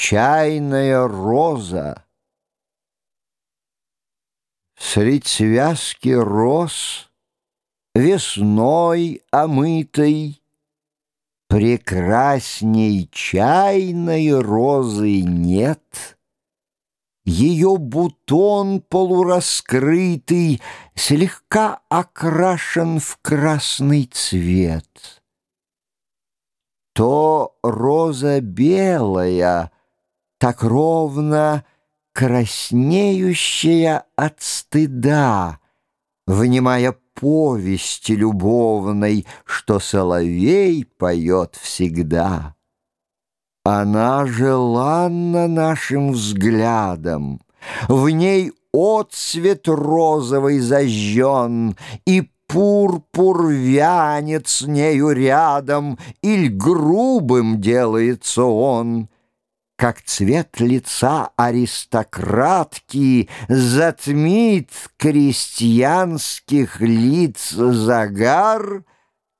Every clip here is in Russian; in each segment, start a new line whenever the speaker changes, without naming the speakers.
чайная роза. Средь связки роз, весной омытой, Прекрасней чайной розы нет. Ее бутон полураскрытый Слегка окрашен в красный цвет. То роза белая, так ровно краснеющая от стыда, Внимая повести любовной, что соловей поет всегда. Она желанна нашим взглядом, в ней отцвет розовый зажжен, и пурпур вянет с нею рядом, Иль грубым делается он — как цвет лица аристократки затмит крестьянских лиц загар,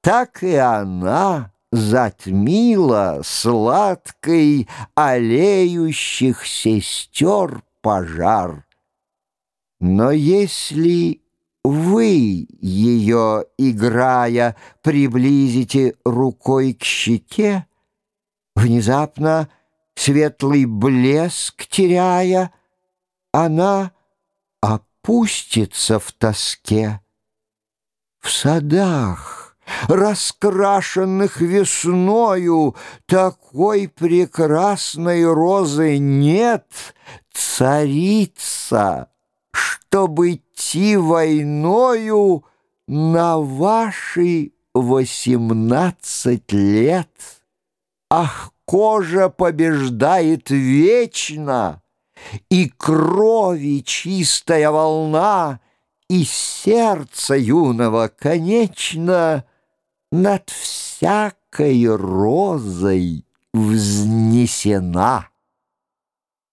так и она затмила сладкой олеющих сестер пожар. Но если вы ее, играя, приблизите рукой к щеке, внезапно — светлый блеск теряя, она опустится в тоске. В садах, раскрашенных весною, такой прекрасной розы нет, царица, чтобы идти войною на ваши восемнадцать лет. Ах, кожа побеждает вечно, И крови чистая волна, И сердце юного, конечно, Над всякой розой взнесена.